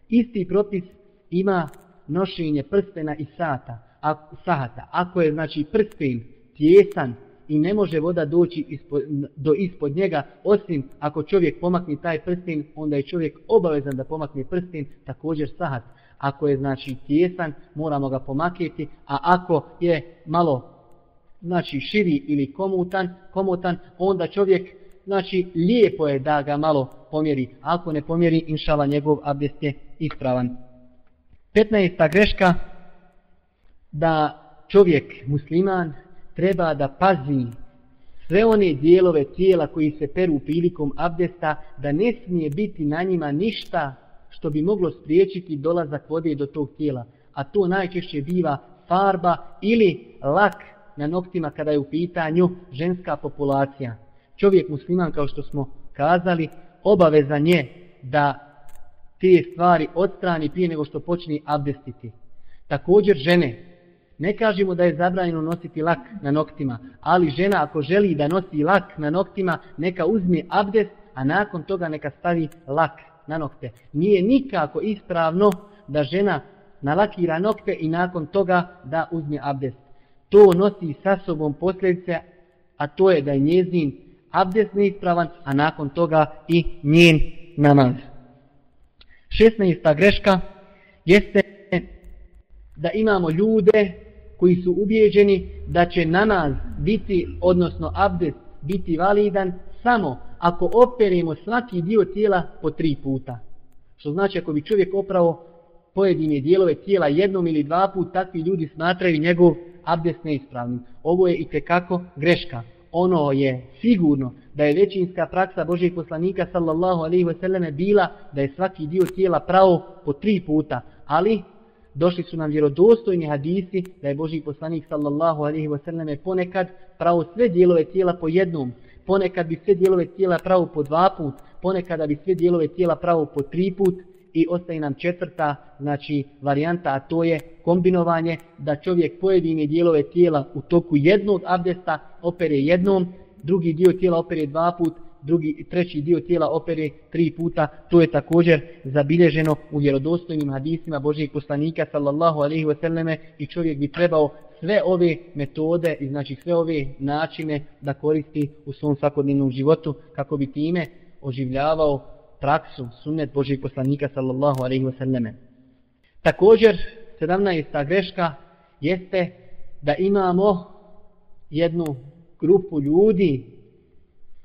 Isti propis ima nošenje prstena i sata, a, sahata. Ako je znači prsten tjesan, i ne može voda doći ispod, do ispod njega, osim ako čovjek pomakne taj prstin, onda je čovjek obavezan da pomakne prstin, također sahat. Ako je znači tjesan, moramo ga pomaketi, a ako je malo znači širi ili komutan, komutan, onda čovjek znači lijepo je da ga malo pomjeri. Ako ne pomjeri, inšala njegov abdest je ispravan. 15. greška da čovjek musliman treba da pazi sve one dijelove tijela koji se peru prilikom abdesta, da ne smije biti na njima ništa što bi moglo spriječiti dolazak vode do tog tijela. A to najčešće biva farba ili lak na noktima kada je u pitanju ženska populacija. Čovjek musliman, kao što smo kazali, obavezan je da te stvari odstrani prije nego što počne abdestiti. Također žene, Ne kažemo da je zabranjeno nositi lak na noktima, ali žena ako želi da nosi lak na noktima, neka uzme abdest, a nakon toga neka stavi lak na nokte. Nije nikako ispravno da žena nalakira nokte i nakon toga da uzme abdest. To nosi sa sobom posljedice, a to je da je njezin abdest neispravan, a nakon toga i njen namaz. 16. greška jeste da imamo ljude koji su ubijeđeni da će namaz biti, odnosno abdest biti validan samo ako operimo svaki dio tijela po tri puta. Što znači ako bi čovjek opravo pojedine dijelove tijela jednom ili dva put, takvi ljudi smatraju njegov abdest neispravnim. Ovo je i tekako greška. Ono je sigurno da je većinska praksa Božih poslanika sallallahu alaihi wasallam bila da je svaki dio tijela pravo po tri puta, ali došli su nam vjerodostojni hadisi da je Boži poslanik sallallahu alaihi wasallam ponekad pravo sve dijelove tijela po jednom, ponekad bi sve dijelove tijela pravo po dva put, ponekada bi sve dijelove tijela pravo po tri put i ostaje nam četvrta znači varijanta, a to je kombinovanje da čovjek pojedine dijelove tijela u toku jednog abdesta opere jednom, drugi dio tijela opere dva put, drugi treći dio tijela opere tri puta, to je također zabilježeno u vjerodostojnim hadisima Božijeg poslanika sallallahu alaihi wasallame i čovjek bi trebao sve ove metode i znači sve ove načine da koristi u svom svakodnevnom životu kako bi time oživljavao praksu sunnet Božijeg poslanika sallallahu alaihi wasallame. Također, 17. greška jeste da imamo jednu grupu ljudi,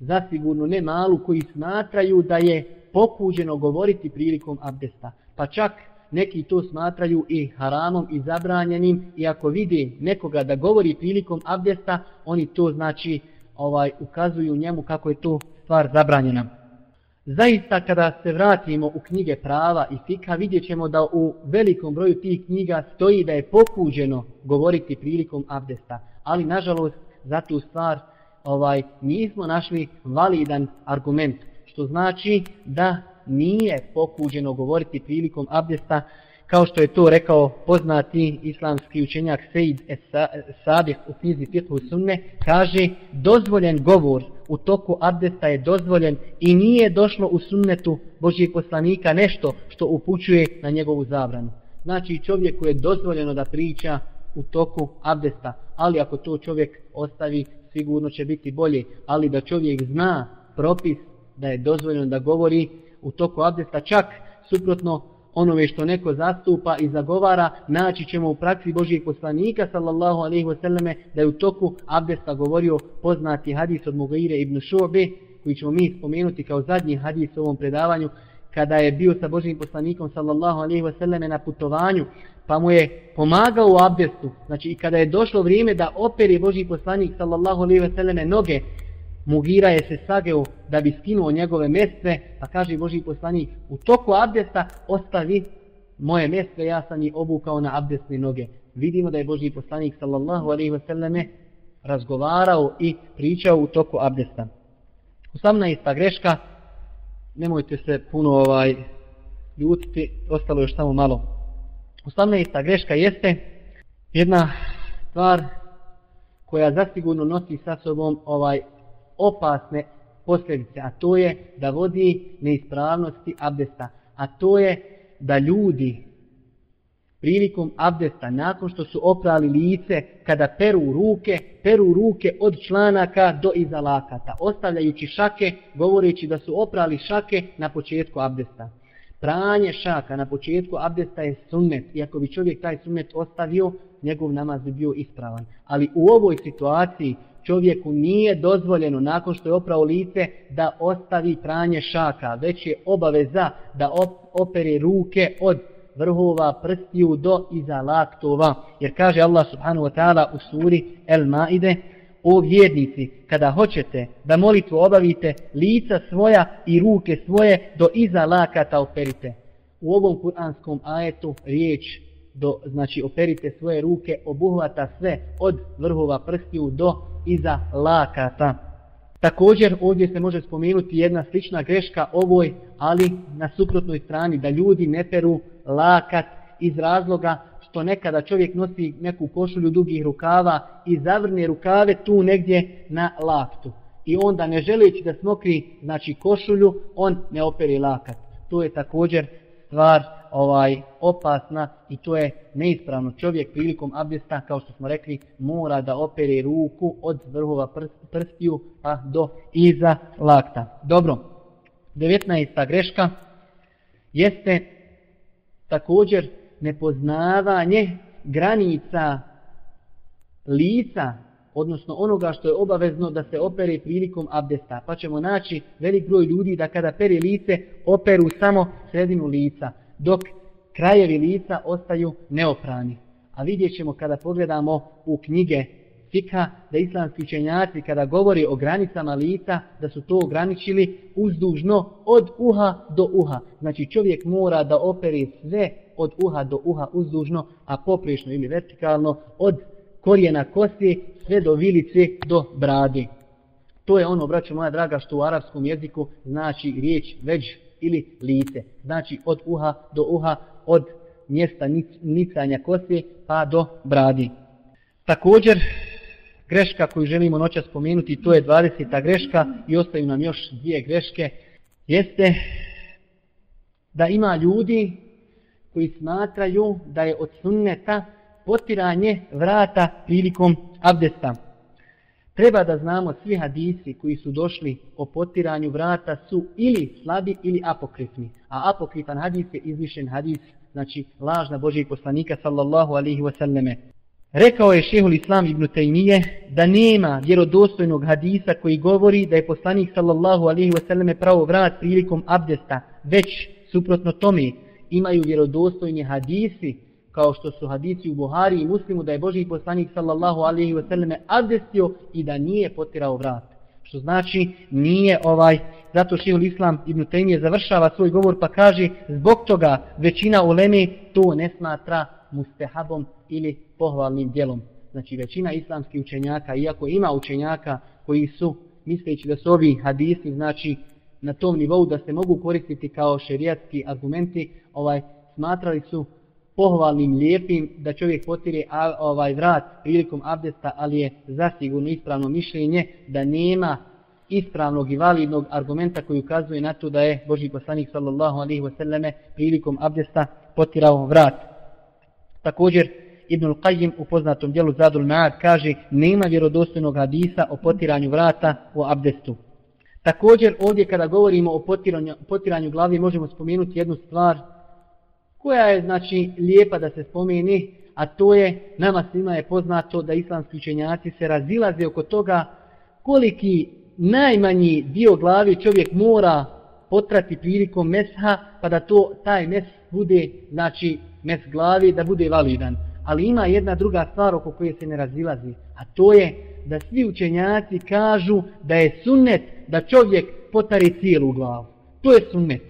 zasigurno ne malu, koji smatraju da je pokuđeno govoriti prilikom abdesta. Pa čak neki to smatraju i haramom i zabranjenim i ako vidi nekoga da govori prilikom abdesta, oni to znači ovaj ukazuju njemu kako je to stvar zabranjena. Zaista kada se vratimo u knjige prava i fika vidjet ćemo da u velikom broju tih knjiga stoji da je pokuđeno govoriti prilikom abdesta. Ali nažalost za tu stvar ovaj nismo našli validan argument. Što znači da nije pokuđeno govoriti prilikom abdesta kao što je to rekao poznati islamski učenjak Sejid Sadih u knjizi Fiqhu Sunne, kaže dozvoljen govor u toku abdesta je dozvoljen i nije došlo u sunnetu Božijeg poslanika nešto što upućuje na njegovu zabranu. Znači čovjeku je dozvoljeno da priča u toku abdesta, ali ako to čovjek ostavi sigurno će biti bolje, ali da čovjek zna propis da je dozvoljeno da govori u toku abdesta čak suprotno onome što neko zastupa i zagovara, naći ćemo u praksi Božijeg poslanika, sallallahu alaihi wasallame, da je u toku abdesta govorio poznati hadis od Mugaire ibn Šobe, koji ćemo mi spomenuti kao zadnji hadis u ovom predavanju, kada je bio sa Božijim poslanikom, sallallahu alaihi wasallame, na putovanju, pa mu je pomagao u abdestu, znači i kada je došlo vrijeme da operi Božji poslanik, sallallahu alaihi selleme noge, Mugira je se sageo da bi skinuo njegove mestve, pa kaže Boži poslanik, u toku abdesta ostavi moje mestve, ja sam ih obukao na abdestne noge. Vidimo da je Boži poslanik sallallahu alaihi selleme razgovarao i pričao u toku abdesta. 18. greška, nemojte se puno ovaj ljutiti, ostalo još samo malo. 18. greška jeste jedna stvar koja zasigurno nosi sa sobom ovaj opasne posljedice, a to je da vodi neispravnosti abdesta, a to je da ljudi prilikom abdesta, nakon što su oprali lice, kada peru ruke, peru ruke od članaka do iza lakata, ostavljajući šake, govoreći da su oprali šake na početku abdesta. Pranje šaka na početku abdesta je sunnet, i ako bi čovjek taj sunnet ostavio, njegov namaz bi bio ispravan. Ali u ovoj situaciji, čovjeku nije dozvoljeno nakon što je oprao lice da ostavi pranje šaka, već je obaveza da opere ruke od vrhova prstiju do iza laktova. Jer kaže Allah subhanahu wa ta'ala u suri El Maide, o vjernici, kada hoćete da molitvu obavite, lica svoja i ruke svoje do iza lakata operite. U ovom kuranskom ajetu riječ do, znači operite svoje ruke, obuhvata sve od vrhova prstiju do iza lakata. Također ovdje se može spomenuti jedna slična greška ovoj, ali na suprotnoj strani, da ljudi ne peru lakat iz razloga što nekada čovjek nosi neku košulju dugih rukava i zavrne rukave tu negdje na laktu. I onda ne želeći da smokri znači košulju, on ne operi lakat. To je također stvar ovaj opasna i to je neispravno. Čovjek prilikom abdesta, kao što smo rekli, mora da opere ruku od vrhova prstiju pa do iza lakta. Dobro, 19. greška jeste također nepoznavanje granica lica, odnosno onoga što je obavezno da se opere prilikom abdesta. Pa ćemo naći velik broj ljudi da kada pere lice, operu samo sredinu lica dok krajevi lica ostaju neoprani. A vidjet ćemo kada pogledamo u knjige fika da islamski učenjaci kada govori o granicama lica da su to ograničili uzdužno od uha do uha. Znači čovjek mora da operi sve od uha do uha uzdužno, a poprično ili vertikalno od korijena kosi sve do vilice do brade. To je ono, braćo moja draga, što u arapskom jeziku znači riječ veđ ili lice. Znači od uha do uha, od mjesta nicanja kose pa do bradi. Također, greška koju želimo noća spomenuti, to je 20. greška i ostaju nam još dvije greške, jeste da ima ljudi koji smatraju da je od sunneta potiranje vrata prilikom abdesta. Treba da znamo svi hadisi koji su došli o potiranju vrata su ili slabi ili apokrifni. A apokrifan hadis je izmišljen hadis, znači lažna Božijeg poslanika sallallahu alihi wasallame. Rekao je šehul Islam ibn Taymiye da nema vjerodostojnog hadisa koji govori da je poslanik sallallahu alihi wasallame pravo vrat prilikom abdesta, već suprotno tome imaju vjerodostojni hadisi kao što su hadisi u Buhari i Muslimu da je Boži poslanik sallallahu alaihi wasallam abdestio i da nije potirao vrat. Što znači nije ovaj, zato šehul Islam ibn Taymiye završava svoj govor pa kaže zbog toga većina uleme to ne smatra mustehabom ili pohvalnim dijelom. Znači većina islamskih učenjaka, iako ima učenjaka koji su, misleći da su ovi hadisi, znači na tom nivou da se mogu koristiti kao šerijatski argumenti, ovaj smatrali su pohvalnim, lijepim da čovjek potire ovaj vrat prilikom abdesta, ali je zasigurno ispravno mišljenje da nema ispravnog i validnog argumenta koji ukazuje na to da je Boži poslanik sallallahu alaihi wasallam prilikom abdesta potirao vrat. Također, Ibn Qayyim u poznatom dijelu Zadul Ma'ad kaže nema vjerodostojnog hadisa o potiranju vrata u abdestu. Također ovdje kada govorimo o potiranju, potiranju glavi možemo spomenuti jednu stvar koja je znači lijepa da se spomeni, a to je nama svima je poznato da islamski učenjaci se razilaze oko toga koliki najmanji dio glavi čovjek mora potrati prilikom mesha pa da to taj mes bude znači mes glavi da bude validan. Ali ima jedna druga stvar oko koje se ne razilazi, a to je da svi učenjaci kažu da je sunnet da čovjek potari cijelu glavu. To je sunnet.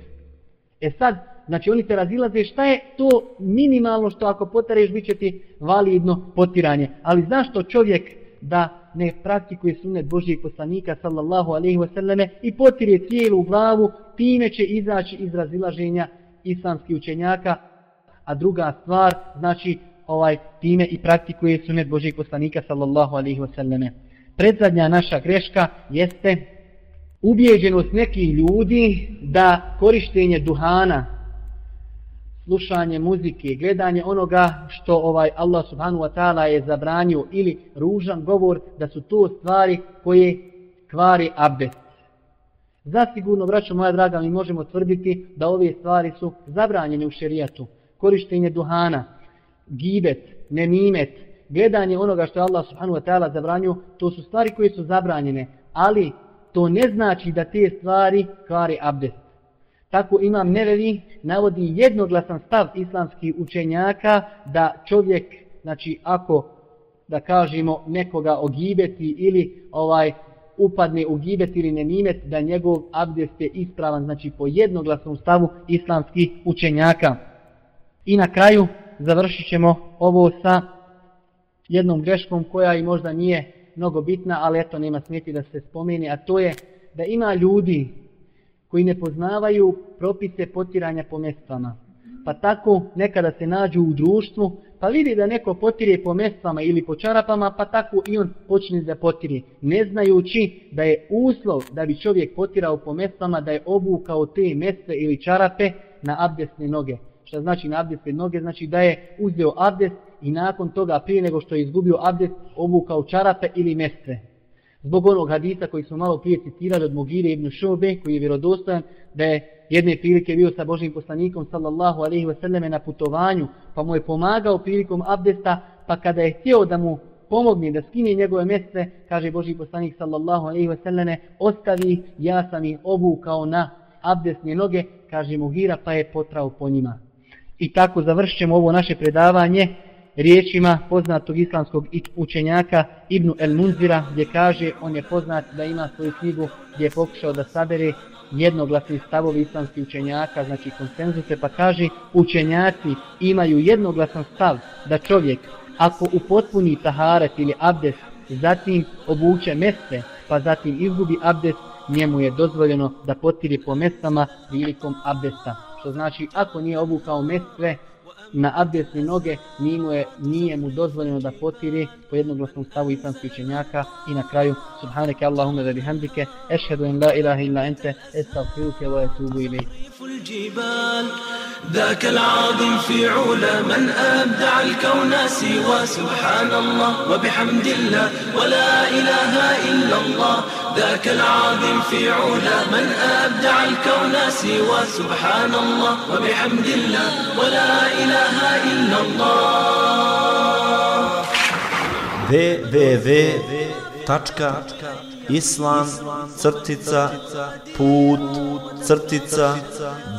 E sad, znači oni se razilaze šta je to minimalno što ako potareš bit će ti validno potiranje. Ali zašto čovjek da ne praktikuje sunnet Božijeg poslanika sallallahu alaihi wasallame i potire cijelu glavu, time će izaći iz razilaženja islamskih učenjaka. A druga stvar, znači ovaj time i praktikuje sunet Božijeg poslanika sallallahu alaihi wasallam. Predzadnja naša greška jeste ubijeđenost nekih ljudi da korištenje duhana, slušanje muzike, gledanje onoga što ovaj Allah subhanahu wa ta'ala je zabranio ili ružan govor da su to stvari koje kvari abdest. Zasigurno, braćo moja draga, mi možemo tvrditi da ove stvari su zabranjene u šerijatu. Korištenje duhana, gibet, nemimet, gledanje onoga što je Allah subhanahu wa ta'ala zabranio, to su stvari koje su zabranjene, ali to ne znači da te stvari kvari abdest. Tako imam nevevi, navodi jednoglasan stav islamskih učenjaka da čovjek, znači ako da kažemo nekoga ogibeti ili ovaj upadne u gibet ili nemimet, da njegov abdest je ispravan, znači po jednoglasnom stavu islamskih učenjaka. I na kraju, završit ćemo ovo sa jednom greškom koja i možda nije mnogo bitna, ali eto nema smjeti da se spomeni, a to je da ima ljudi koji ne poznavaju propise potiranja po mjestvama. Pa tako nekada se nađu u društvu, pa vidi da neko potire po mjestvama ili po čarapama, pa tako i on počne da potire. Ne znajući da je uslov da bi čovjek potirao po mjestvama, da je obukao te mjeste ili čarape na abdesne noge šta znači na abdest pred noge, znači da je uzeo abdest i nakon toga prije nego što je izgubio abdest obukao čarape ili mestre. Zbog onog hadisa koji smo malo prije citirali od Mogire ibn Šobe, koji je vjerodostojan, da je jedne prilike bio sa Božim poslanikom sallallahu alaihi wasallam na putovanju, pa mu je pomagao prilikom abdesta, pa kada je htio da mu pomogne da skine njegove mjeste, kaže Boži poslanik sallallahu alaihi wasallam, ostavi, ja sam ih obukao na abdesne noge, kaže Mugira, pa je potrao po njima. I tako završćemo ovo naše predavanje riječima poznatog islamskog učenjaka Ibnu El Munzira gdje kaže on je poznat da ima svoju knjigu gdje je pokušao da sabere jednoglasni stavovi islamskih učenjaka, znači konsenzuse, pa kaže učenjaci imaju jednoglasan stav da čovjek ako upotpuni taharet ili abdes, zatim obuče meste, pa zatim izgubi abdes, njemu je dozvoljeno da potiri po mestama prilikom abdesta. Što znači, ako nije obukao metve na abdesne noge nije mu, je, nije mu dozvoljeno da potiri jednoglasnom stavu islamskih učenjaka i na kraju subhaneke Allahumme da bihamdike ešhedu in la ilaha illa ente estagfiruke wa etubu ili ذاك العظيم في علا من أبدع الكون سوى سبحان الله وبحمد الله ولا إله إلا الله ذاك العظيم في علا من أبدع الكون سوى سبحان الله وبحمد الله ولا إله إلا الله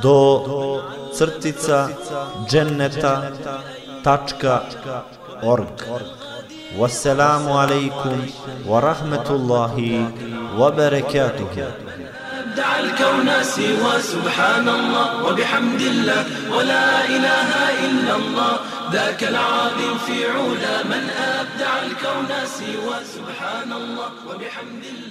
do crtica dženneta tačka org. Wassalamu alaikum wa rahmetullahi wa barakatuhu. دع الكون سوى سبحان الله وبحمد الله ولا إله إلا الله ذاك العظيم في علا من أبدع الكون سوى سبحان الله وبحمد الله.